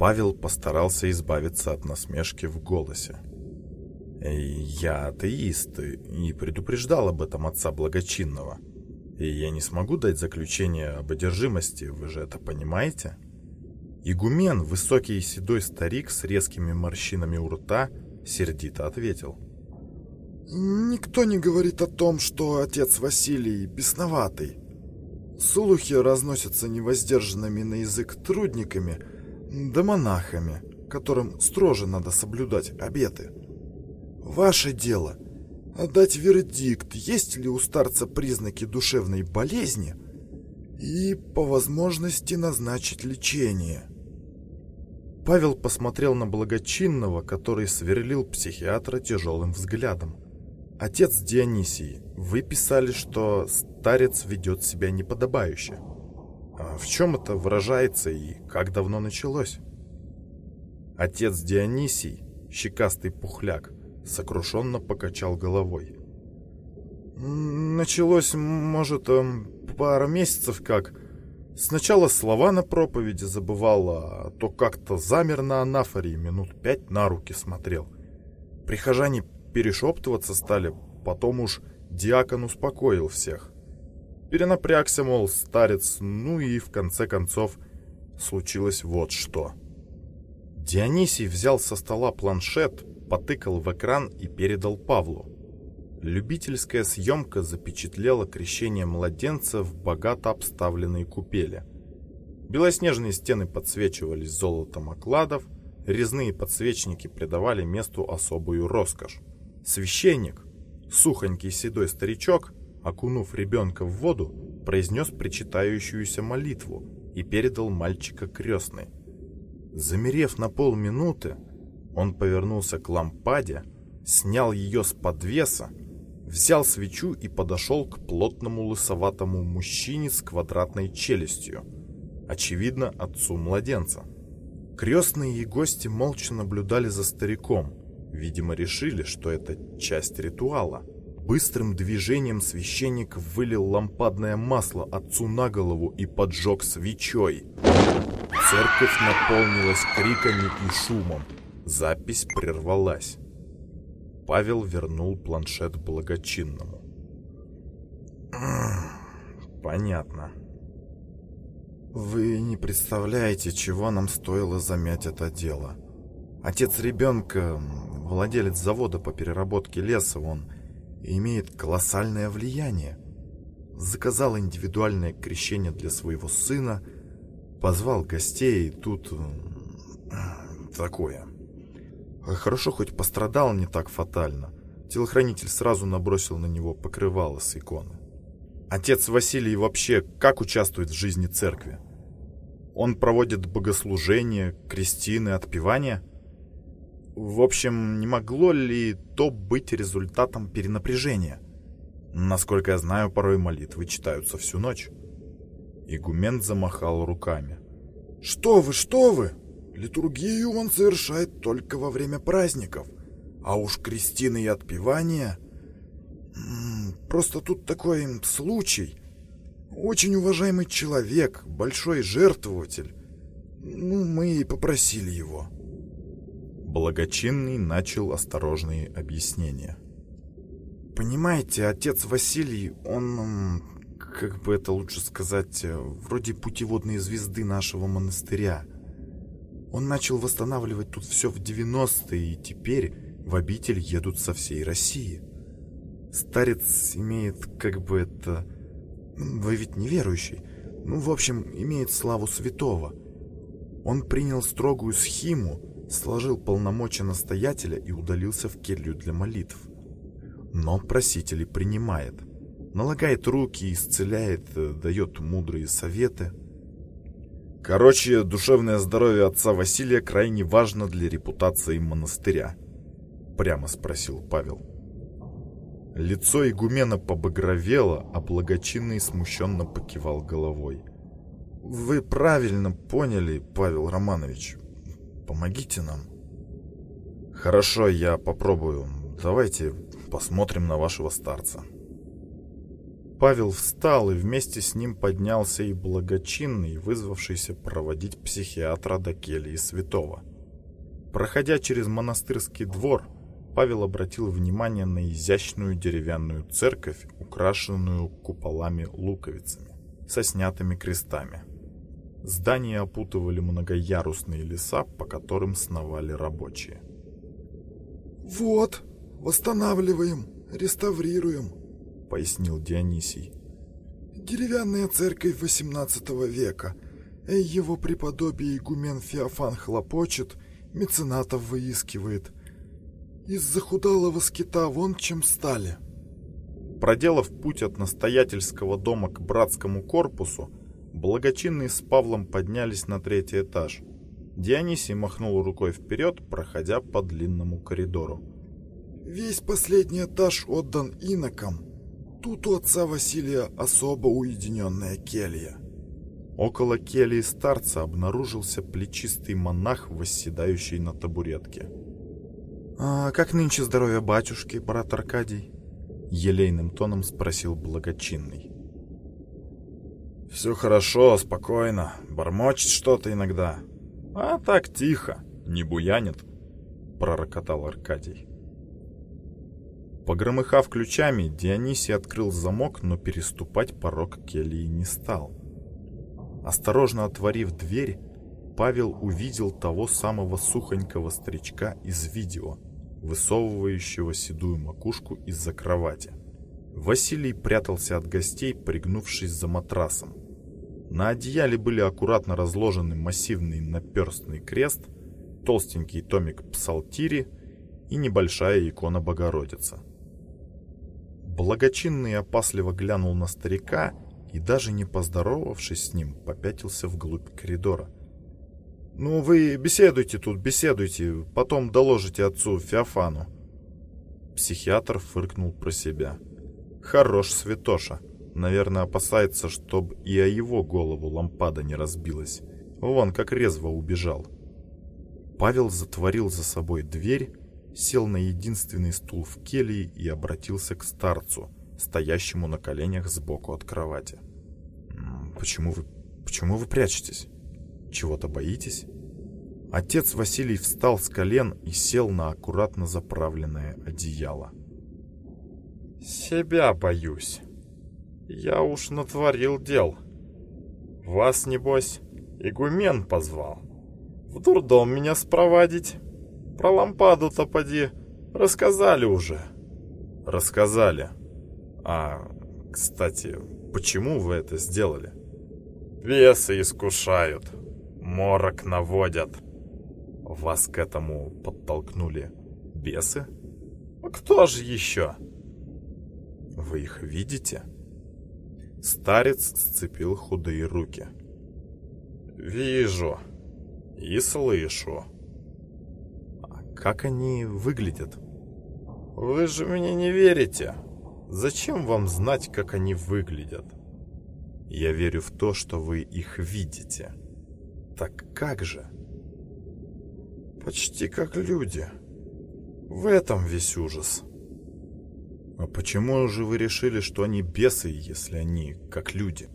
Павел постарался избавиться от насмешки в голосе. «Я атеист и предупреждал об этом отца благочинного. И я не смогу дать заключение об одержимости, вы же это понимаете?» Игумен, высокий и седой старик с резкими морщинами у рта, сердито ответил. «Никто не говорит о том, что отец Василий бесноватый. Слухи разносятся невоздержанными на язык трудниками, да монахами, которым строже надо соблюдать обеты. Ваше дело — отдать вердикт, есть ли у старца признаки душевной болезни, и, по возможности, назначить лечение». Павел посмотрел на благочинного, который сверлил психиатра тяжелым взглядом. «Отец Дионисий, вы писали, что старец ведет себя неподобающе. А в чем это выражается и как давно началось?» Отец Дионисий, щекастый пухляк, сокрушенно покачал головой. «Началось, может, эм, пару месяцев как...» Сначала слова на проповеди забывал, а то как-то замер на анафоре и минут пять на руки смотрел. Прихожане перешептываться стали, потом уж диакон успокоил всех. Перенапрягся, мол, старец, ну и в конце концов случилось вот что. Дионисий взял со стола планшет, потыкал в экран и передал Павлу. Любительская съемка запечатлела крещение младенца в богато обставленной купели. Белоснежные стены подсвечивались золотом окладов, резные подсвечники придавали месту особую роскошь. Священник, сухонький седой старичок, окунув ребенка в воду, произнес причитающуюся молитву и передал мальчика крестной. Замерев на полминуты, он повернулся к лампаде, снял ее с подвеса взял свечу и подошел к плотному лысоватому мужчине с квадратной челюстью, очевидно, отцу младенца. Крестные и гости молча наблюдали за стариком, видимо, решили, что это часть ритуала. Быстрым движением священник вылил лампадное масло отцу на голову и поджег свечой. Церковь наполнилась криками и шумом. Запись прервалась. Павел вернул планшет благочинному. Понятно. Вы не представляете, чего нам стоило замять это дело. Отец ребенка, владелец завода по переработке леса, он имеет колоссальное влияние. Заказал индивидуальное крещение для своего сына, позвал гостей, и тут такое. Хорошо, хоть пострадал не так фатально. Телохранитель сразу набросил на него покрывало с иконы. Отец Василий вообще как участвует в жизни церкви? Он проводит богослужения, крестины, отпевания? В общем, не могло ли то быть результатом перенапряжения? Насколько я знаю, порой молитвы читаются всю ночь. Игумен замахал руками. «Что вы, что вы! Литургию он совершает только во время праздников, а уж крестины и отпевания... Просто тут такой случай. Очень уважаемый человек, большой жертвователь. Ну, мы и попросили его. Благочинный начал осторожные объяснения. Понимаете, отец Василий, он, как бы это лучше сказать, вроде путеводной звезды нашего монастыря. Он начал восстанавливать тут все в 90-е, и теперь в обитель едут со всей России. Старец имеет, как бы это... Вы ведь неверующий. Ну, в общем, имеет славу святого. Он принял строгую схиму, сложил полномочия настоятеля и удалился в келью для молитв. Но просителей принимает. Налагает руки, исцеляет, э, дает мудрые советы – Короче, душевное здоровье отца Василия крайне важно для репутации монастыря. Прямо спросил Павел. Лицо игумена побагровело, а благочинный смущенно покивал головой. «Вы правильно поняли, Павел Романович. Помогите нам». «Хорошо, я попробую. Давайте посмотрим на вашего старца». Павел встал, и вместе с ним поднялся и благочинный, вызвавшийся проводить психиатра до кельи святого. Проходя через монастырский двор, Павел обратил внимание на изящную деревянную церковь, украшенную куполами-луковицами, со снятыми крестами. Здание опутывали многоярусные леса, по которым сновали рабочие. «Вот, восстанавливаем, реставрируем», — пояснил Дионисий. «Деревянная церковь XVIII века. Его преподобие игумен Феофан хлопочет, меценатов выискивает. Из захудалого скита вон чем стали». Проделав путь от настоятельского дома к братскому корпусу, Благочинные с Павлом поднялись на третий этаж. Дионисий махнул рукой вперед, проходя по длинному коридору. «Весь последний этаж отдан инокам. Тут у отца Василия особо уединенная келья». Около кельи старца обнаружился плечистый монах, восседающий на табуретке. «А как нынче здоровье батюшки, брат Аркадий?» Елейным тоном спросил благочинный. Все хорошо, спокойно. Бормочет что-то иногда. А так тихо, не буянит, пророкотал Аркадий. Погромыхав ключами, Дионисий открыл замок, но переступать порог кельи не стал. Осторожно отворив дверь, Павел увидел того самого сухонького старичка из видео, высовывающего седую макушку из-за кровати. Василий прятался от гостей, пригнувшись за матрасом. На одеяле были аккуратно разложены массивный наперстный крест, толстенький томик псалтири и небольшая икона Богородицы. Благочинный опасливо глянул на старика и, даже не поздоровавшись с ним, попятился вглубь коридора. «Ну, вы беседуйте тут, беседуйте, потом доложите отцу Феофану». Психиатр фыркнул про себя. Хорош святоша. Наверное, опасается, чтоб и о его голову лампада не разбилась. Вон как резво убежал. Павел затворил за собой дверь, сел на единственный стул в келье и обратился к старцу, стоящему на коленях сбоку от кровати. «Почему вы... почему вы прячетесь? Чего-то боитесь?» Отец Василий встал с колен и сел на аккуратно заправленное одеяло. Себя боюсь. Я уж натворил дел. Вас, небось, игумен позвал. В дурдом меня спровадить. Про лампаду-то поди рассказали уже. Рассказали. А, кстати, почему вы это сделали? Бесы искушают. Морок наводят. Вас к этому подтолкнули бесы? А кто же еще? — вы их видите? Старец сцепил худые руки. Вижу и слышу. А как они выглядят? Вы же мне не верите. Зачем вам знать, как они выглядят? Я верю в то, что вы их видите. Так как же? Почти как люди. В этом весь ужас. А почему же вы решили, что они бесы, если они как люди?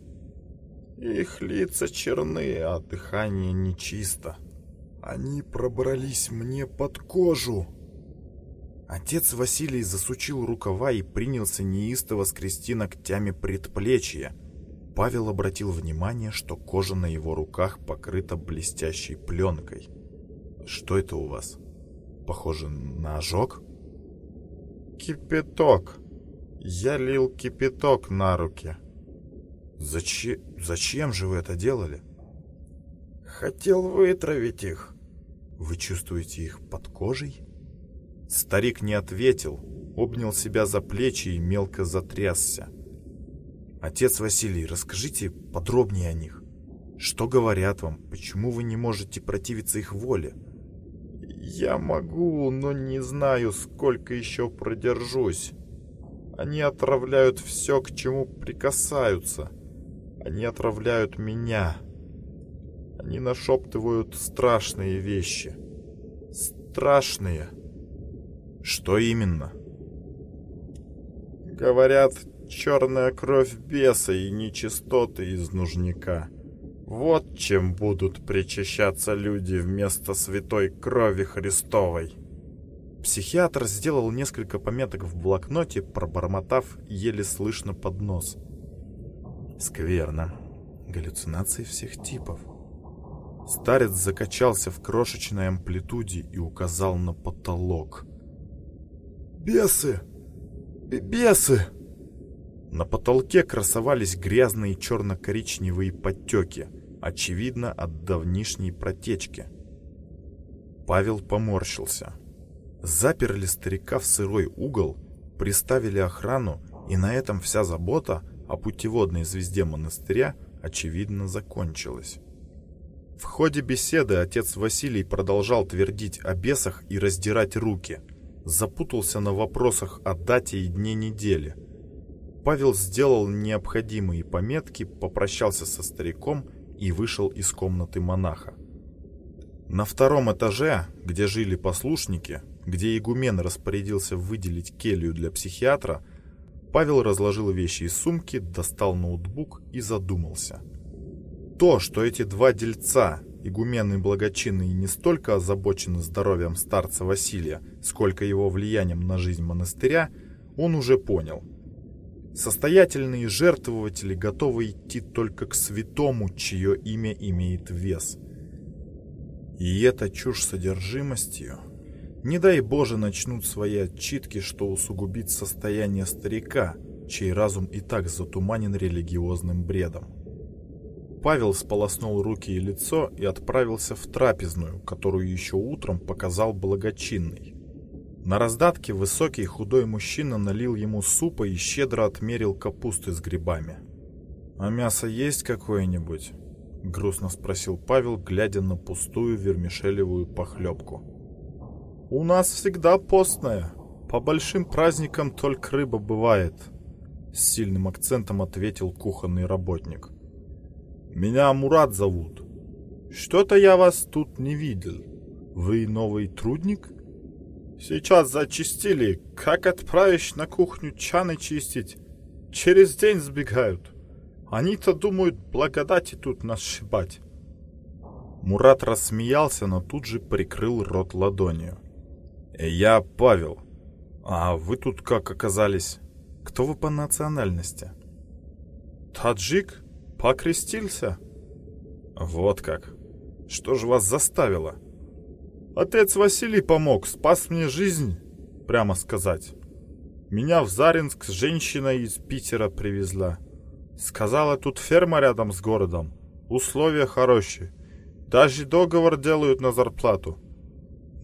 Их лица черны, а дыхание нечисто. Они пробрались мне под кожу. Отец Василий засучил рукава и принялся неистово скрести ногтями предплечья. Павел обратил внимание, что кожа на его руках покрыта блестящей пленкой. Что это у вас? Похоже на ожог? Кипяток. Я лил кипяток на руки. Зачем, зачем же вы это делали? Хотел вытравить их. Вы чувствуете их под кожей? Старик не ответил, обнял себя за плечи и мелко затрясся. Отец Василий, расскажите подробнее о них. Что говорят вам? Почему вы не можете противиться их воле? Я могу, но не знаю, сколько еще продержусь. Они отравляют все, к чему прикасаются. Они отравляют меня. Они нашептывают страшные вещи. Страшные. Что именно? Говорят, черная кровь беса и нечистоты из нужника. Вот чем будут причащаться люди вместо святой крови Христовой. Психиатр сделал несколько пометок в блокноте, пробормотав еле слышно под нос. Скверно. Галлюцинации всех типов. Старец закачался в крошечной амплитуде и указал на потолок. «Бесы! Бесы!» На потолке красовались грязные черно-коричневые подтеки, очевидно, от давнишней протечки. Павел поморщился. Заперли старика в сырой угол, приставили охрану, и на этом вся забота о путеводной звезде монастыря, очевидно, закончилась. В ходе беседы отец Василий продолжал твердить о бесах и раздирать руки. Запутался на вопросах о дате и дне недели. Павел сделал необходимые пометки, попрощался со стариком и вышел из комнаты монаха. На втором этаже, где жили послушники, где игумен распорядился выделить келью для психиатра, Павел разложил вещи из сумки, достал ноутбук и задумался – то, что эти два дельца, игумен и благочинный, не столько озабочены здоровьем старца Василия, сколько его влиянием на жизнь монастыря, он уже понял. Состоятельные жертвователи готовы идти только к святому, чье имя имеет вес. И эта чушь содержимостью... Не дай Боже начнут свои отчитки, что усугубит состояние старика, чей разум и так затуманен религиозным бредом. Павел сполоснул руки и лицо и отправился в трапезную, которую еще утром показал благочинный. На раздатке высокий худой мужчина налил ему супа и щедро отмерил капусты с грибами. «А мясо есть какое-нибудь?» — грустно спросил Павел, глядя на пустую вермишелевую похлебку. «У нас всегда постная. По большим праздникам только рыба бывает», — с сильным акцентом ответил кухонный работник. Меня Мурат зовут. Что-то я вас тут не видел. Вы новый трудник? Сейчас зачистили. Как отправишь на кухню чаны чистить? Через день сбегают. Они-то думают благодати тут нас шибать. Мурат рассмеялся, но тут же прикрыл рот ладонью. «Я Павел. А вы тут как оказались? Кто вы по национальности?» «Таджик?» Покрестился? Вот как. Что же вас заставило? Отец Василий помог, спас мне жизнь, прямо сказать. Меня в Заринск женщина из Питера привезла. Сказала, тут ферма рядом с городом. Условия хорошие. Даже договор делают на зарплату.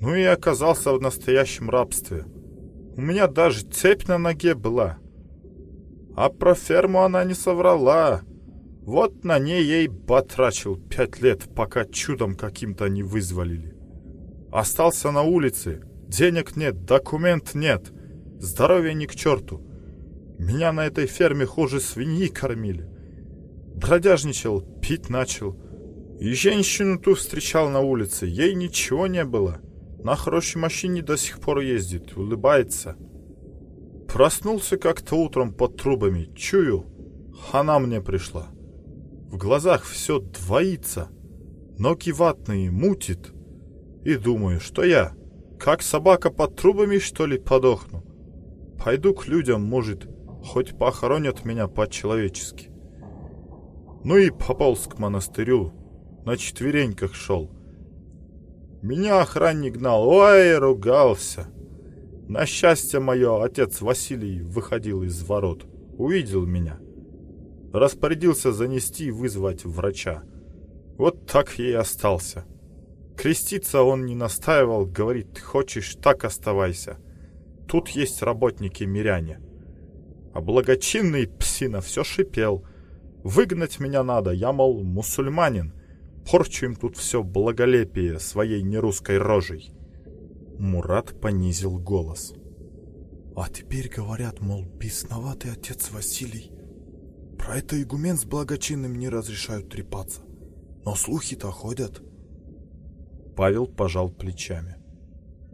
Ну и оказался в настоящем рабстве. У меня даже цепь на ноге была. А про ферму она не соврала. Вот на ней ей потрачил пять лет, пока чудом каким-то не вызволили. Остался на улице, денег нет, документ нет, здоровье ни к черту. Меня на этой ферме хуже свиньи кормили. Бродяжничал, пить начал. И женщину ту встречал на улице, ей ничего не было. На хорошей машине до сих пор ездит, улыбается. Проснулся как-то утром под трубами, чую, она мне пришла. В глазах все двоится. Ноги ватные, мутит. И думаю, что я, как собака под трубами, что ли, подохну. Пойду к людям, может, хоть похоронят меня по-человечески. Ну и пополз к монастырю, на четвереньках шел. Меня охранник гнал, ой, ругался. На счастье мое, отец Василий выходил из ворот, увидел меня — Распорядился занести и вызвать врача. Вот так я и остался. Креститься он не настаивал, говорит, хочешь, так оставайся. Тут есть работники-миряне. А благочинный псина все шипел. Выгнать меня надо, я, мол, мусульманин. Порчу им тут все благолепие своей нерусской рожей. Мурат понизил голос. А теперь говорят, мол, бесноватый отец Василий про это игумен с благочинным не разрешают трепаться. Но слухи-то ходят. Павел пожал плечами.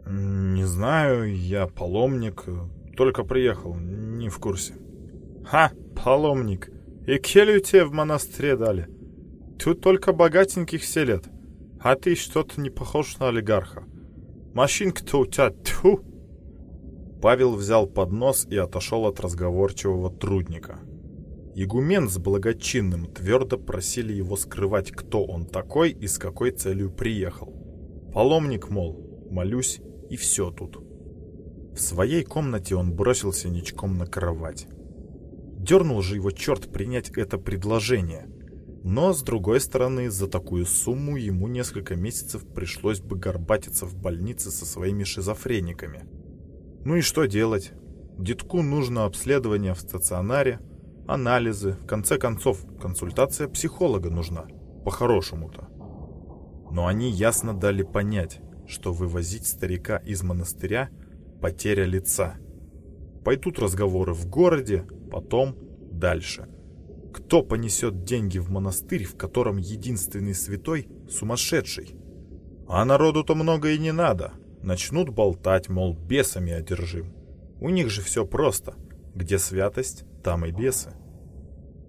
Не знаю, я паломник, только приехал, не в курсе. «Ха, паломник, и келью тебе в монастыре дали? Тут только богатеньких селят, а ты что-то не похож на олигарха. Машинка-то у тебя, тьфу!» Павел взял поднос и отошел от разговорчивого трудника. Игумен с благочинным твердо просили его скрывать, кто он такой и с какой целью приехал. Паломник, мол, молюсь, и все тут. В своей комнате он бросился ничком на кровать. Дернул же его черт принять это предложение. Но, с другой стороны, за такую сумму ему несколько месяцев пришлось бы горбатиться в больнице со своими шизофрениками. Ну и что делать? Детку нужно обследование в стационаре, анализы, в конце концов, консультация психолога нужна, по-хорошему-то. Но они ясно дали понять, что вывозить старика из монастыря – потеря лица. Пойдут разговоры в городе, потом дальше. Кто понесет деньги в монастырь, в котором единственный святой – сумасшедший? А народу-то много и не надо. Начнут болтать, мол, бесами одержим. У них же все просто. Где святость, там и бесы.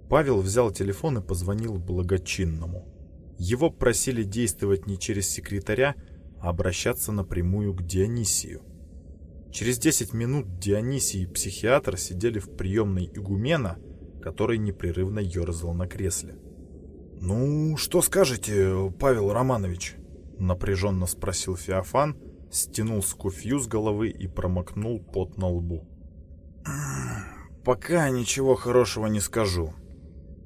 Павел взял телефон и позвонил благочинному. Его просили действовать не через секретаря, а обращаться напрямую к Дионисию. Через 10 минут Дионисий и психиатр сидели в приемной игумена, который непрерывно ерзал на кресле. «Ну, что скажете, Павел Романович?» — напряженно спросил Феофан, стянул скуфью с головы и промокнул пот на лбу. «Пока ничего хорошего не скажу.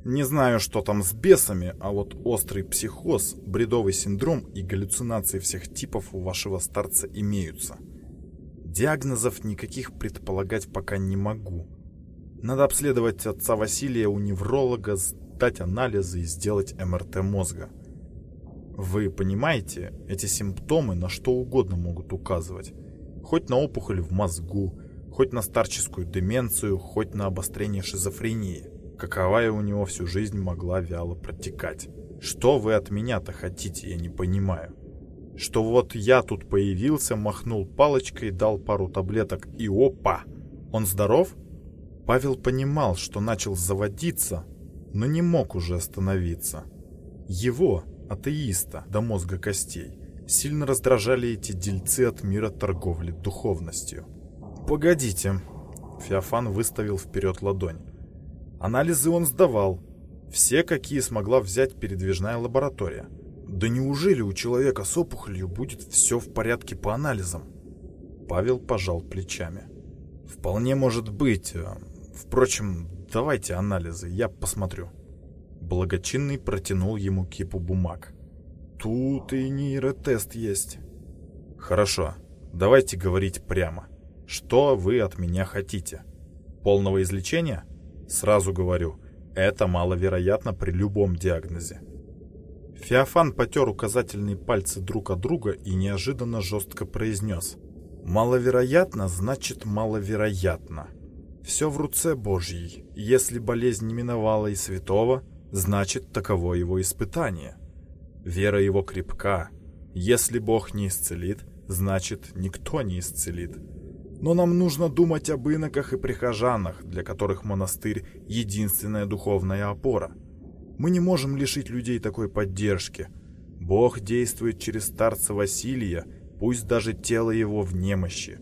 Не знаю, что там с бесами, а вот острый психоз, бредовый синдром и галлюцинации всех типов у вашего старца имеются. Диагнозов никаких предполагать пока не могу. Надо обследовать отца Василия у невролога, сдать анализы и сделать МРТ мозга. Вы понимаете, эти симптомы на что угодно могут указывать. Хоть на опухоль в мозгу, хоть на старческую деменцию, хоть на обострение шизофрении каковая у него всю жизнь могла вяло протекать. Что вы от меня-то хотите, я не понимаю. Что вот я тут появился, махнул палочкой, дал пару таблеток и опа! Он здоров? Павел понимал, что начал заводиться, но не мог уже остановиться. Его, атеиста, до мозга костей, сильно раздражали эти дельцы от мира торговли духовностью. «Погодите», — Феофан выставил вперед ладонь. Анализы он сдавал. Все, какие смогла взять передвижная лаборатория. Да неужели у человека с опухолью будет все в порядке по анализам? Павел пожал плечами. Вполне может быть. Впрочем, давайте анализы, я посмотрю. Благочинный протянул ему кипу бумаг. Тут и нейротест есть. Хорошо, давайте говорить прямо. Что вы от меня хотите? Полного излечения? Сразу говорю, это маловероятно при любом диагнозе. Феофан потер указательные пальцы друг от друга и неожиданно жестко произнес. «Маловероятно, значит маловероятно. Все в руце Божьей. Если болезнь не миновала и святого, значит таково его испытание. Вера его крепка. Если Бог не исцелит, значит никто не исцелит. Но нам нужно думать об иноках и прихожанах, для которых монастырь – единственная духовная опора. Мы не можем лишить людей такой поддержки. Бог действует через старца Василия, пусть даже тело его в немощи.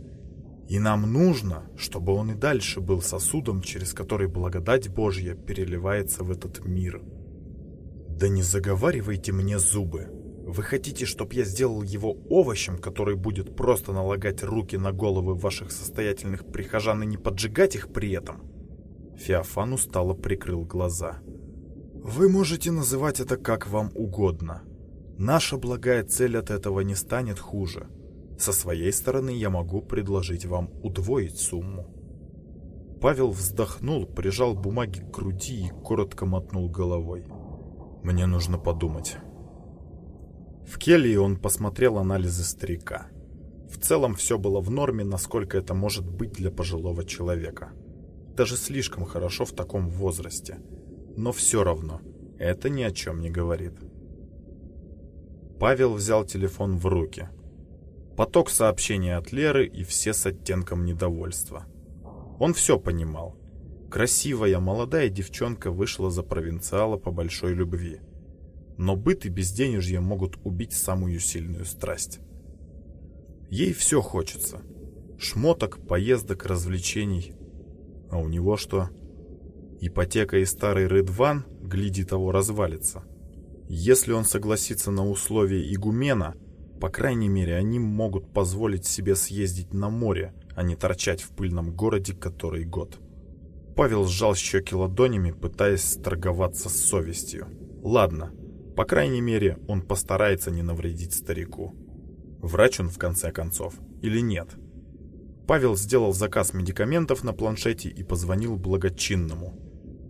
И нам нужно, чтобы он и дальше был сосудом, через который благодать Божья переливается в этот мир. Да не заговаривайте мне зубы. Вы хотите, чтобы я сделал его овощем, который будет просто налагать руки на головы ваших состоятельных прихожан и не поджигать их при этом? Феофан устало прикрыл глаза. Вы можете называть это как вам угодно. Наша благая цель от этого не станет хуже. Со своей стороны я могу предложить вам удвоить сумму. Павел вздохнул, прижал бумаги к груди и коротко мотнул головой. Мне нужно подумать. В келье он посмотрел анализы старика. В целом все было в норме, насколько это может быть для пожилого человека. Даже слишком хорошо в таком возрасте. Но все равно, это ни о чем не говорит. Павел взял телефон в руки. Поток сообщений от Леры и все с оттенком недовольства. Он все понимал. Красивая молодая девчонка вышла за провинциала по большой любви. Но быт и безденежье могут убить самую сильную страсть. Ей все хочется. Шмоток, поездок, развлечений. А у него что? Ипотека и старый Рыдван, гляди того, развалится. Если он согласится на условия игумена, по крайней мере, они могут позволить себе съездить на море, а не торчать в пыльном городе который год. Павел сжал щеки ладонями, пытаясь торговаться с совестью. Ладно, по крайней мере, он постарается не навредить старику. Врач он в конце концов или нет? Павел сделал заказ медикаментов на планшете и позвонил благочинному,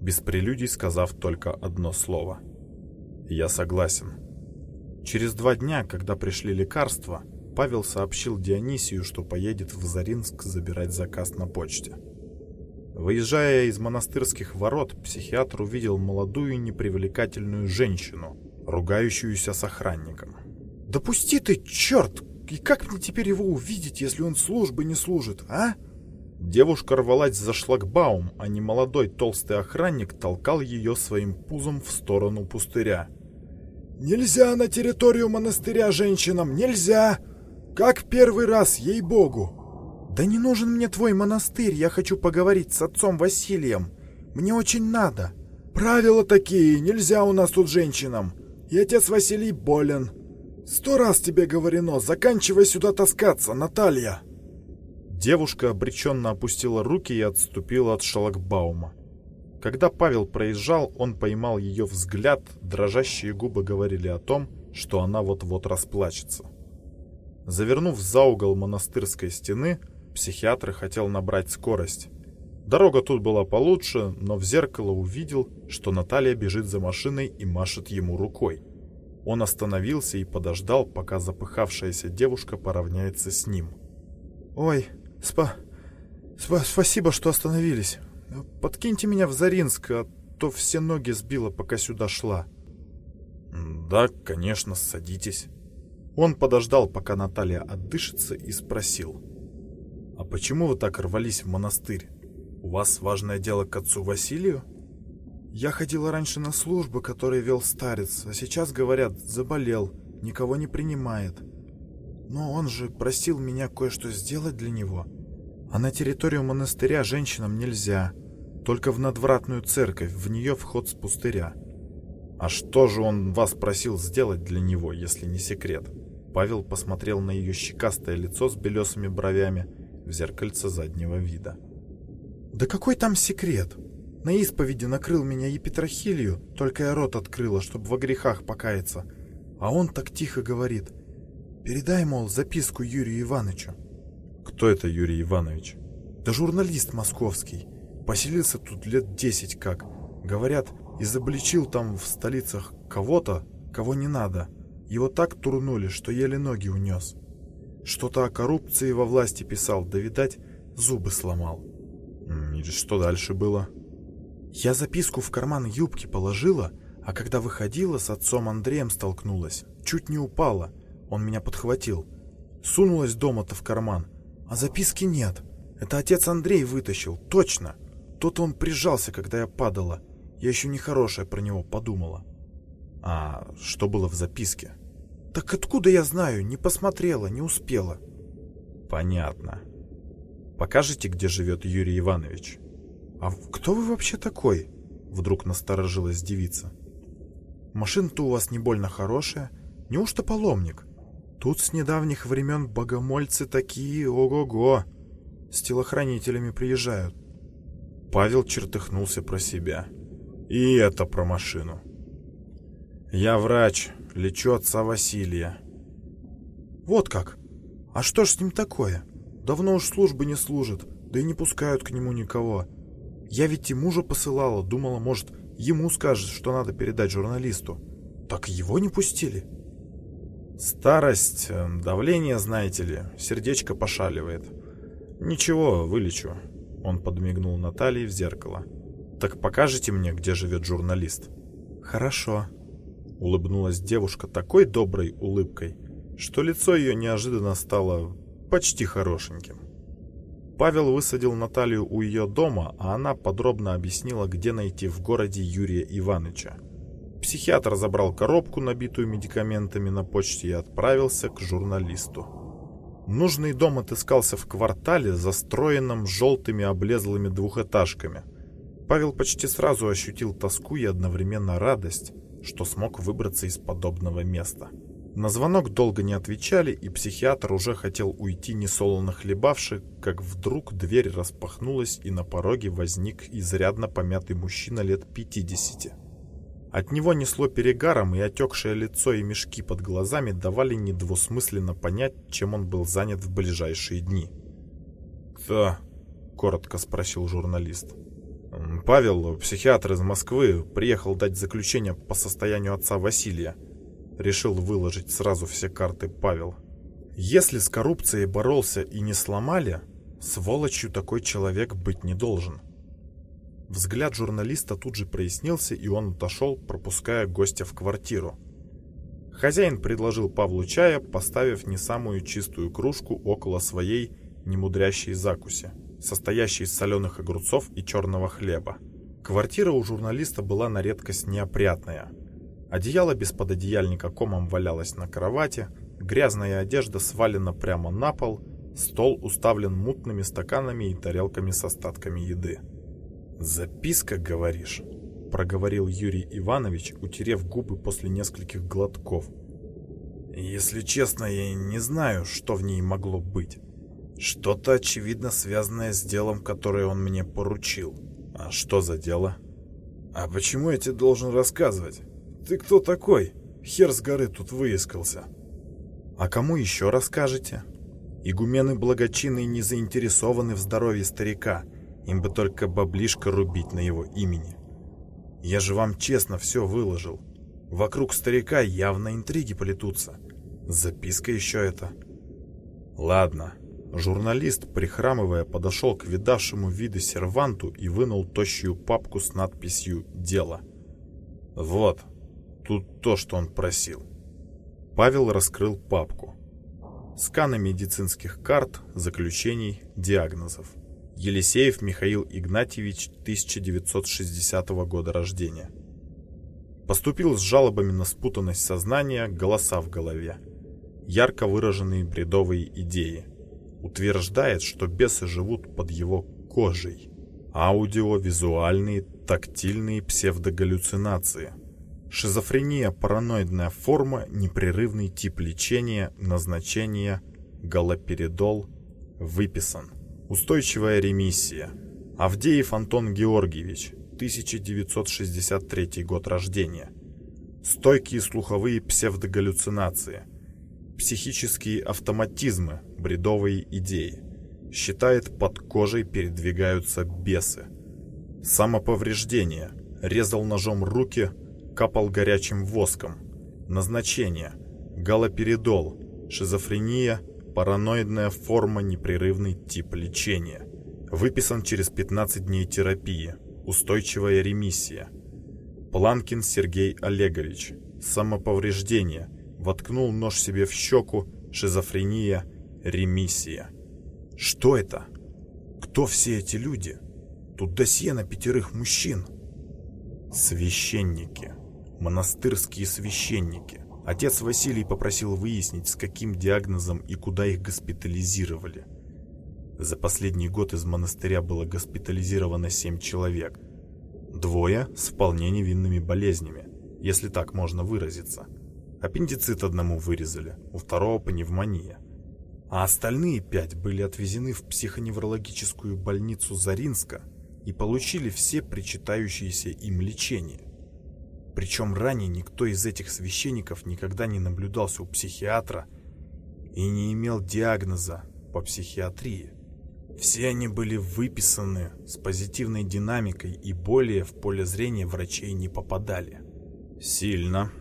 без прелюдий сказав только одно слово. «Я согласен». Через два дня, когда пришли лекарства, Павел сообщил Дионисию, что поедет в Заринск забирать заказ на почте. Выезжая из монастырских ворот, психиатр увидел молодую непривлекательную женщину, ругающуюся с охранником. «Допусти ты, черт! И как мне теперь его увидеть, если он службы не служит, а?» Девушка рвалась за шлагбаум, а немолодой толстый охранник толкал ее своим пузом в сторону пустыря. «Нельзя на территорию монастыря женщинам, нельзя! Как первый раз, ей-богу!» «Да не нужен мне твой монастырь, я хочу поговорить с отцом Василием. Мне очень надо!» «Правила такие, нельзя у нас тут женщинам!» И отец Василий болен. Сто раз тебе говорено, заканчивай сюда таскаться, Наталья!» Девушка обреченно опустила руки и отступила от шлагбаума. Когда Павел проезжал, он поймал ее взгляд, дрожащие губы говорили о том, что она вот-вот расплачется. Завернув за угол монастырской стены, психиатр хотел набрать скорость. Дорога тут была получше, но в зеркало увидел, что Наталья бежит за машиной и машет ему рукой. Он остановился и подождал, пока запыхавшаяся девушка поравняется с ним. «Ой, спа... спа... спасибо, что остановились. Подкиньте меня в Заринск, а то все ноги сбило, пока сюда шла». «Да, конечно, садитесь». Он подождал, пока Наталья отдышится, и спросил. «А почему вы так рвались в монастырь? У вас важное дело к отцу Василию? Я ходила раньше на службы, которые вел старец, а сейчас, говорят, заболел, никого не принимает. Но он же просил меня кое-что сделать для него. А на территорию монастыря женщинам нельзя. Только в надвратную церковь, в нее вход с пустыря. А что же он вас просил сделать для него, если не секрет? Павел посмотрел на ее щекастое лицо с белесыми бровями в зеркальце заднего вида. Да какой там секрет? На исповеди накрыл меня епитрахилью, только я рот открыла, чтобы во грехах покаяться. А он так тихо говорит. Передай, мол, записку Юрию Ивановичу. Кто это Юрий Иванович? Да журналист московский. Поселился тут лет десять как. Говорят, изобличил там в столицах кого-то, кого не надо. Его так турнули, что еле ноги унес. Что-то о коррупции во власти писал, да, видать, зубы сломал. И что дальше было? Я записку в карман юбки положила, а когда выходила, с отцом Андреем столкнулась. Чуть не упала. Он меня подхватил. Сунулась дома-то в карман. А записки нет. Это отец Андрей вытащил, точно. Тот он прижался, когда я падала. Я еще нехорошее про него подумала. А что было в записке? Так откуда я знаю? Не посмотрела, не успела. Понятно. Покажете, где живет Юрий Иванович? А кто вы вообще такой? Вдруг насторожилась девица. Машина-то у вас не больно хорошая. Неужто паломник? Тут с недавних времен богомольцы такие, ого-го. С телохранителями приезжают. Павел чертыхнулся про себя. И это про машину. Я врач, лечу отца Василия. Вот как? А что ж с ним такое? Давно уж службы не служит, да и не пускают к нему никого. Я ведь и мужа посылала, думала, может, ему скажет, что надо передать журналисту. Так его не пустили. Старость, э, давление, знаете ли, сердечко пошаливает. Ничего, вылечу. Он подмигнул Наталье в зеркало. Так покажите мне, где живет журналист. Хорошо. Улыбнулась девушка такой доброй улыбкой, что лицо ее неожиданно стало почти хорошеньким. Павел высадил Наталью у ее дома, а она подробно объяснила, где найти в городе Юрия Ивановича. Психиатр забрал коробку, набитую медикаментами на почте, и отправился к журналисту. Нужный дом отыскался в квартале, застроенном желтыми облезлыми двухэтажками. Павел почти сразу ощутил тоску и одновременно радость, что смог выбраться из подобного места. На звонок долго не отвечали, и психиатр уже хотел уйти несолоно хлебавши, как вдруг дверь распахнулась, и на пороге возник изрядно помятый мужчина лет 50. От него несло перегаром, и отекшее лицо и мешки под глазами давали недвусмысленно понять, чем он был занят в ближайшие дни. «Кто?» — коротко спросил журналист. «Павел, психиатр из Москвы, приехал дать заключение по состоянию отца Василия», решил выложить сразу все карты Павел. Если с коррупцией боролся и не сломали, сволочью такой человек быть не должен. Взгляд журналиста тут же прояснился, и он отошел, пропуская гостя в квартиру. Хозяин предложил Павлу чая, поставив не самую чистую кружку около своей немудрящей закуси, состоящей из соленых огурцов и черного хлеба. Квартира у журналиста была на редкость неопрятная – Одеяло без пододеяльника комом валялось на кровати, грязная одежда свалена прямо на пол, стол уставлен мутными стаканами и тарелками с остатками еды. «Записка, говоришь?» — проговорил Юрий Иванович, утерев губы после нескольких глотков. «Если честно, я не знаю, что в ней могло быть. Что-то, очевидно, связанное с делом, которое он мне поручил. А что за дело?» «А почему я тебе должен рассказывать? Ты кто такой? Хер с горы тут выискался. А кому еще расскажете? Игумены благочинные не заинтересованы в здоровье старика. Им бы только баблишко рубить на его имени. Я же вам честно все выложил. Вокруг старика явно интриги полетутся. Записка еще это. Ладно. Журналист, прихрамывая, подошел к видавшему виды серванту и вынул тощую папку с надписью «Дело». Вот, Тут то, что он просил. Павел раскрыл папку. Сканы медицинских карт, заключений, диагнозов. Елисеев Михаил Игнатьевич, 1960 года рождения. Поступил с жалобами на спутанность сознания, голоса в голове. Ярко выраженные бредовые идеи. Утверждает, что бесы живут под его кожей. Аудиовизуальные, тактильные псевдогаллюцинации – Шизофрения – параноидная форма, непрерывный тип лечения, назначение, галоперидол, выписан. Устойчивая ремиссия. Авдеев Антон Георгиевич, 1963 год рождения. Стойкие слуховые псевдогаллюцинации. Психические автоматизмы, бредовые идеи. Считает, под кожей передвигаются бесы. Самоповреждение. Резал ножом руки – капал горячим воском. Назначение. Галоперидол. Шизофрения. Параноидная форма, непрерывный тип лечения. Выписан через 15 дней терапии. Устойчивая ремиссия. Планкин Сергей Олегович. Самоповреждение. Воткнул нож себе в щеку. Шизофрения. Ремиссия. Что это? Кто все эти люди? Тут досье на пятерых мужчин. Священники монастырские священники. Отец Василий попросил выяснить, с каким диагнозом и куда их госпитализировали. За последний год из монастыря было госпитализировано 7 человек. Двое с вполне невинными болезнями, если так можно выразиться. Аппендицит одному вырезали, у второго пневмония. А остальные пять были отвезены в психоневрологическую больницу Заринска и получили все причитающиеся им лечение. Причем ранее никто из этих священников никогда не наблюдался у психиатра и не имел диагноза по психиатрии. Все они были выписаны с позитивной динамикой и более в поле зрения врачей не попадали. Сильно.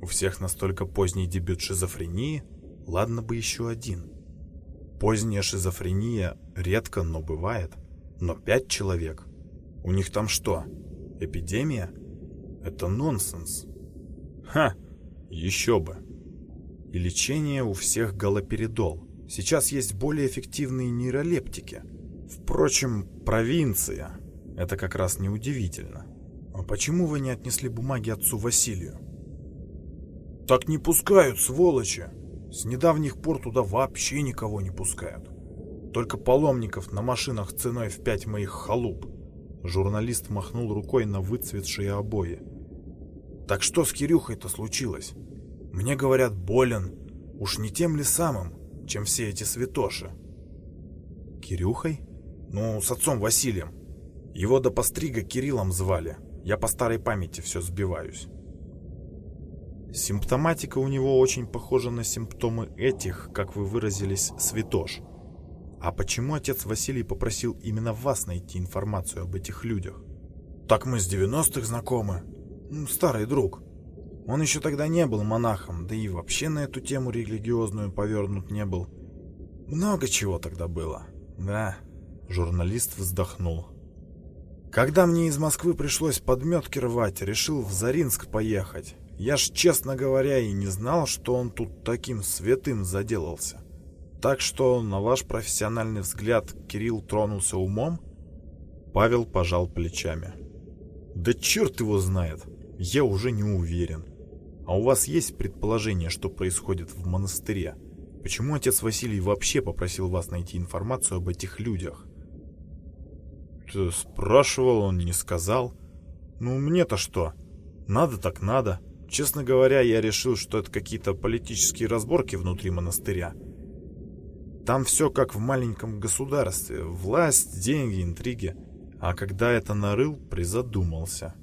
У всех настолько поздний дебют шизофрении, ладно бы еще один. Поздняя шизофрения редко, но бывает. Но пять человек? У них там что, эпидемия? Это нонсенс. Ха, еще бы. И лечение у всех галоперидол. Сейчас есть более эффективные нейролептики. Впрочем, провинция — это как раз неудивительно. А почему вы не отнесли бумаги отцу Василию? Так не пускают, сволочи. С недавних пор туда вообще никого не пускают. Только паломников на машинах ценой в пять моих халуп. Журналист махнул рукой на выцветшие обои. Так что с Кирюхой-то случилось? Мне говорят, болен. Уж не тем ли самым, чем все эти святоши? Кирюхой? Ну, с отцом Василием. Его до пострига Кириллом звали. Я по старой памяти все сбиваюсь. Симптоматика у него очень похожа на симптомы этих, как вы выразились, святош. А почему отец Василий попросил именно вас найти информацию об этих людях? Так мы с 90-х знакомы. Старый друг. Он еще тогда не был монахом, да и вообще на эту тему религиозную повернут не был. Много чего тогда было. Да, журналист вздохнул. Когда мне из Москвы пришлось подметки рвать, решил в Заринск поехать. Я ж, честно говоря, и не знал, что он тут таким святым заделался. Так что, на ваш профессиональный взгляд, Кирилл тронулся умом? Павел пожал плечами. Да черт его знает, я уже не уверен. А у вас есть предположение, что происходит в монастыре? Почему отец Василий вообще попросил вас найти информацию об этих людях? Ты спрашивал, он не сказал. Ну, мне-то что? Надо так надо. Честно говоря, я решил, что это какие-то политические разборки внутри монастыря. Там все как в маленьком государстве. Власть, деньги, интриги. А когда это нарыл, призадумался.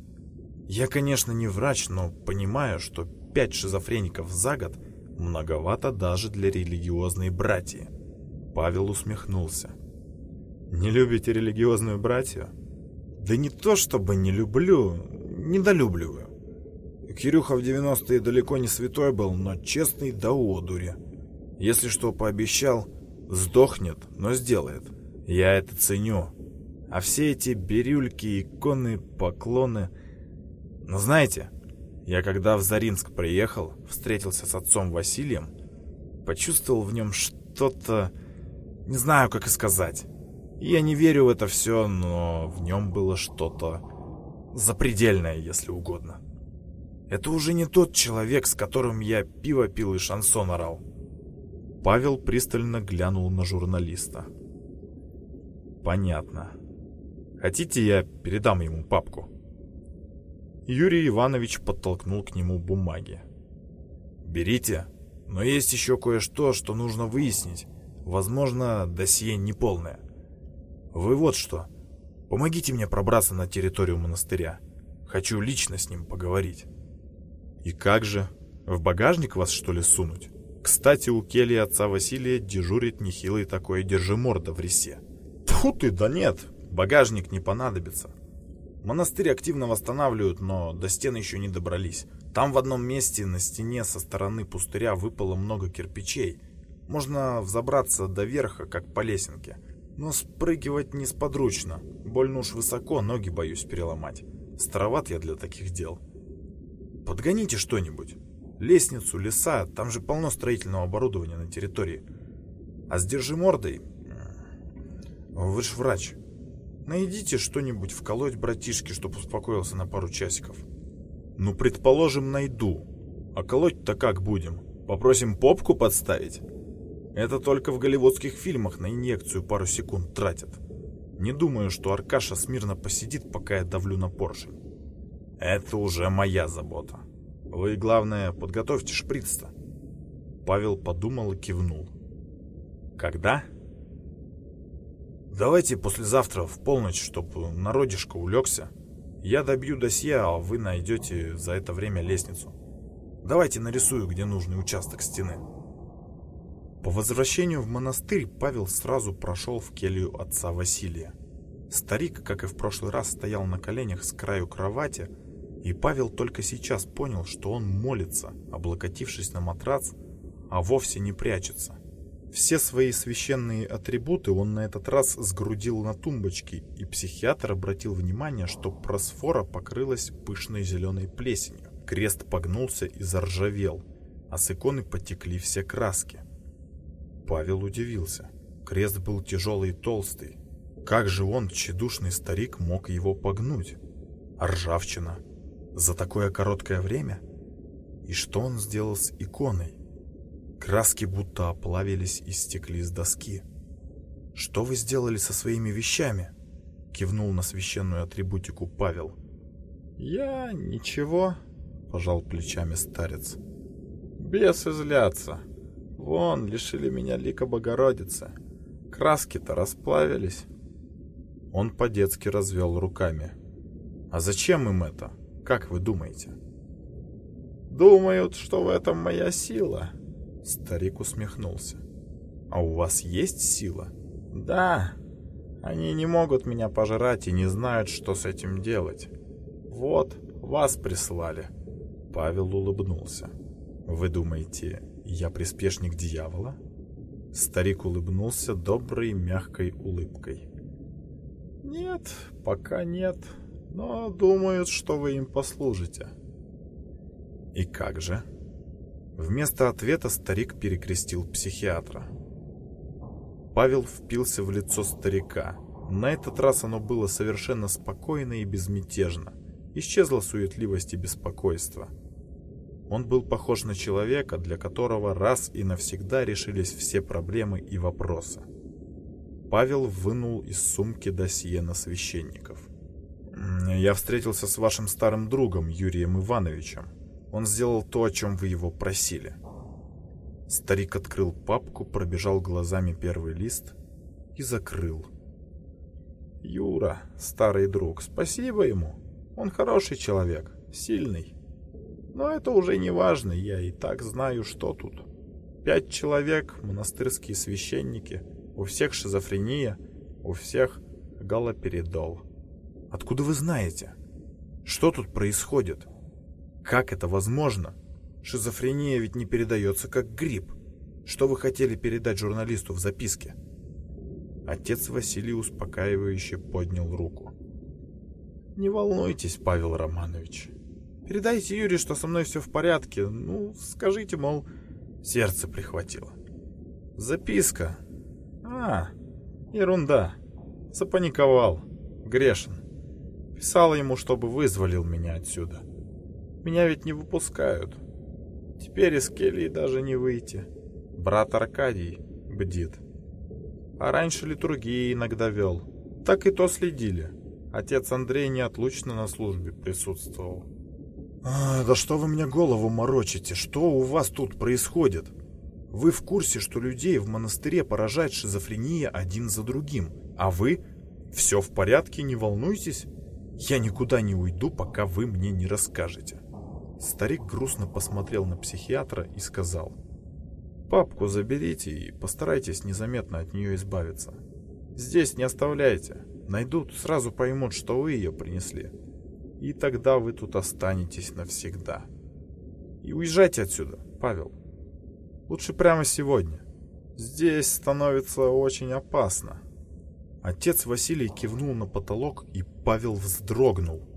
Я, конечно, не врач, но понимаю, что пять шизофреников за год многовато даже для религиозной братьи. Павел усмехнулся. Не любите религиозную братью? Да не то, чтобы не люблю, недолюбливаю. Кирюха в 90-е далеко не святой был, но честный до одури. Если что пообещал, Сдохнет, но сделает. Я это ценю. А все эти бирюльки, иконы, поклоны... Но знаете, я когда в Заринск приехал, встретился с отцом Василием, почувствовал в нем что-то... Не знаю, как и сказать. Я не верю в это все, но в нем было что-то запредельное, если угодно. Это уже не тот человек, с которым я пиво пил и шансон орал. Павел пристально глянул на журналиста. «Понятно. Хотите, я передам ему папку?» Юрий Иванович подтолкнул к нему бумаги. «Берите, но есть еще кое-что, что нужно выяснить. Возможно, досье неполное. Вы вот что, помогите мне пробраться на территорию монастыря. Хочу лично с ним поговорить». «И как же? В багажник вас, что ли, сунуть?» Кстати, у кельи отца Василия дежурит нехилый такой держиморда в ресе. Тьфу ты, да нет, багажник не понадобится. Монастырь активно восстанавливают, но до стены еще не добрались. Там в одном месте на стене со стороны пустыря выпало много кирпичей. Можно взобраться до верха, как по лесенке. Но спрыгивать несподручно. Больно уж высоко, ноги боюсь переломать. Староват я для таких дел. Подгоните что-нибудь лестницу, леса, там же полно строительного оборудования на территории. А с держимордой... Вы ж врач. Найдите что-нибудь вколоть братишке, чтоб успокоился на пару часиков. Ну, предположим, найду. А колоть-то как будем? Попросим попку подставить? Это только в голливудских фильмах на инъекцию пару секунд тратят. Не думаю, что Аркаша смирно посидит, пока я давлю на поршень. Это уже моя забота. Вы, главное, подготовьте шприц-то. Павел подумал и кивнул. Когда? Давайте послезавтра в полночь, чтобы народишко улегся. Я добью досье, а вы найдете за это время лестницу. Давайте нарисую, где нужный участок стены. По возвращению в монастырь Павел сразу прошел в келью отца Василия. Старик, как и в прошлый раз, стоял на коленях с краю кровати, и Павел только сейчас понял, что он молится, облокотившись на матрац, а вовсе не прячется. Все свои священные атрибуты он на этот раз сгрудил на тумбочке, и психиатр обратил внимание, что просфора покрылась пышной зеленой плесенью. Крест погнулся и заржавел, а с иконы потекли все краски. Павел удивился. Крест был тяжелый и толстый. Как же он, тщедушный старик, мог его погнуть? ржавчина. За такое короткое время? И что он сделал с иконой? Краски будто оплавились и стекли с доски. «Что вы сделали со своими вещами?» — кивнул на священную атрибутику Павел. «Я ничего», — пожал плечами старец. «Бесы злятся. Вон, лишили меня лика Богородицы. Краски-то расплавились». Он по-детски развел руками. «А зачем им это? Как вы думаете?» «Думают, что в этом моя сила», — старик усмехнулся. «А у вас есть сила?» «Да. Они не могут меня пожрать и не знают, что с этим делать. Вот, вас прислали». Павел улыбнулся. «Вы думаете, я приспешник дьявола?» Старик улыбнулся доброй мягкой улыбкой. «Нет, пока нет, но думают, что вы им послужите». «И как же?» Вместо ответа старик перекрестил психиатра. Павел впился в лицо старика. На этот раз оно было совершенно спокойно и безмятежно. Исчезла суетливость и беспокойство. Он был похож на человека, для которого раз и навсегда решились все проблемы и вопросы. Павел вынул из сумки досье на священников. «Я встретился с вашим старым другом Юрием Ивановичем. Он сделал то, о чем вы его просили». Старик открыл папку, пробежал глазами первый лист и закрыл. «Юра, старый друг, спасибо ему. Он хороший человек, сильный. Но это уже не важно, я и так знаю, что тут. Пять человек, монастырские священники, у всех шизофрения, у всех галоперидол. Откуда вы знаете? Что тут происходит? Как это возможно? Шизофрения ведь не передается как грипп. Что вы хотели передать журналисту в записке? Отец Василий успокаивающе поднял руку. Не волнуйтесь, Павел Романович. Передайте Юре, что со мной все в порядке. Ну, скажите, мол, сердце прихватило. Записка. А, ерунда. Запаниковал. Грешен. Писал ему, чтобы вызволил меня отсюда. Меня ведь не выпускают. Теперь из кельи даже не выйти. Брат Аркадий бдит. А раньше литургии иногда вел. Так и то следили. Отец Андрей неотлучно на службе присутствовал. А, да что вы мне голову морочите? Что у вас тут происходит? Вы в курсе, что людей в монастыре поражает шизофрения один за другим, а вы все в порядке, не волнуйтесь? Я никуда не уйду, пока вы мне не расскажете. Старик грустно посмотрел на психиатра и сказал: "Папку заберите и постарайтесь незаметно от нее избавиться. Здесь не оставляйте. Найдут, сразу поймут, что вы ее принесли. И тогда вы тут останетесь навсегда. И уезжайте отсюда, Павел. Лучше прямо сегодня. Здесь становится очень опасно". Отец Василий кивнул на потолок, и Павел вздрогнул.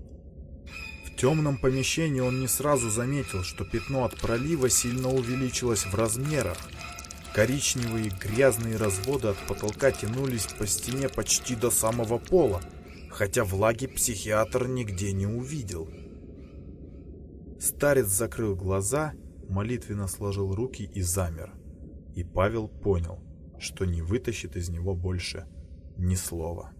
В темном помещении он не сразу заметил, что пятно от пролива сильно увеличилось в размерах. Коричневые грязные разводы от потолка тянулись по стене почти до самого пола, хотя влаги психиатр нигде не увидел. Старец закрыл глаза, молитвенно сложил руки и замер. И Павел понял, что не вытащит из него больше ни слова.